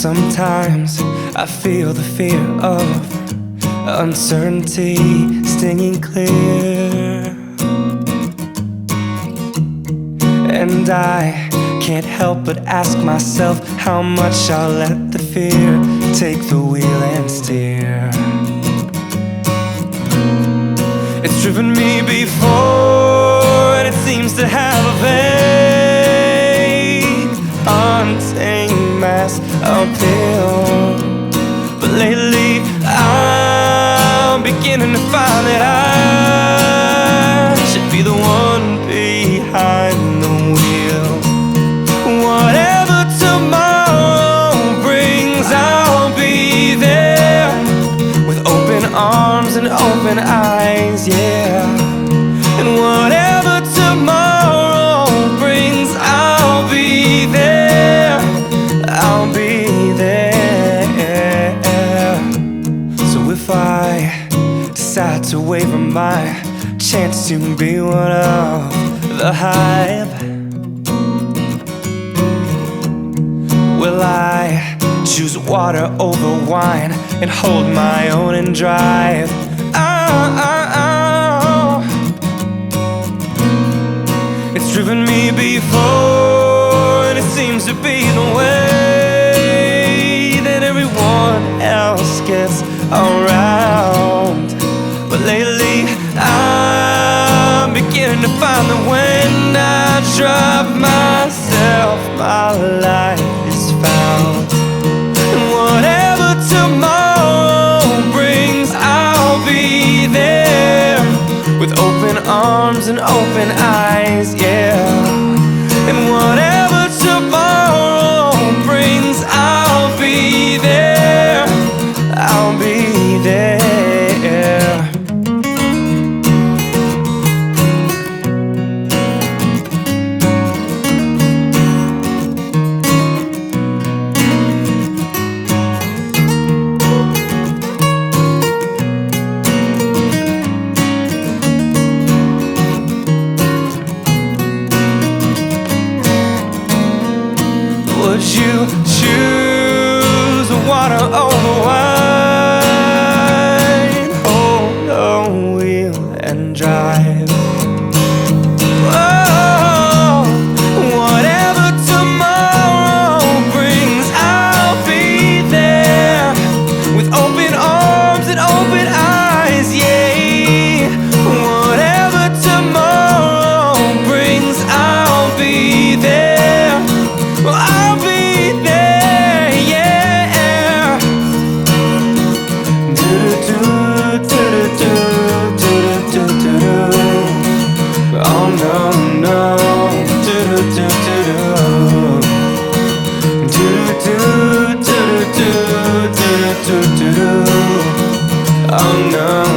Sometimes I feel the fear of uncertainty stinging clear. And I can't help but ask myself how much I'll let the fear take the wheel and steer. It's driven me before, appeal. But lately, I'm beginning to find that I should be the one behind the wheel. Whatever tomorrow brings, I'll be there with open arms and open eyes, decide from my chance to be one of the hype, will I choose water over wine and hold my own and drive? Oh, oh, oh. It's driven me before, and it seems to be the way that everyone else gets around. Arms and open eyes, do do do. Oh no.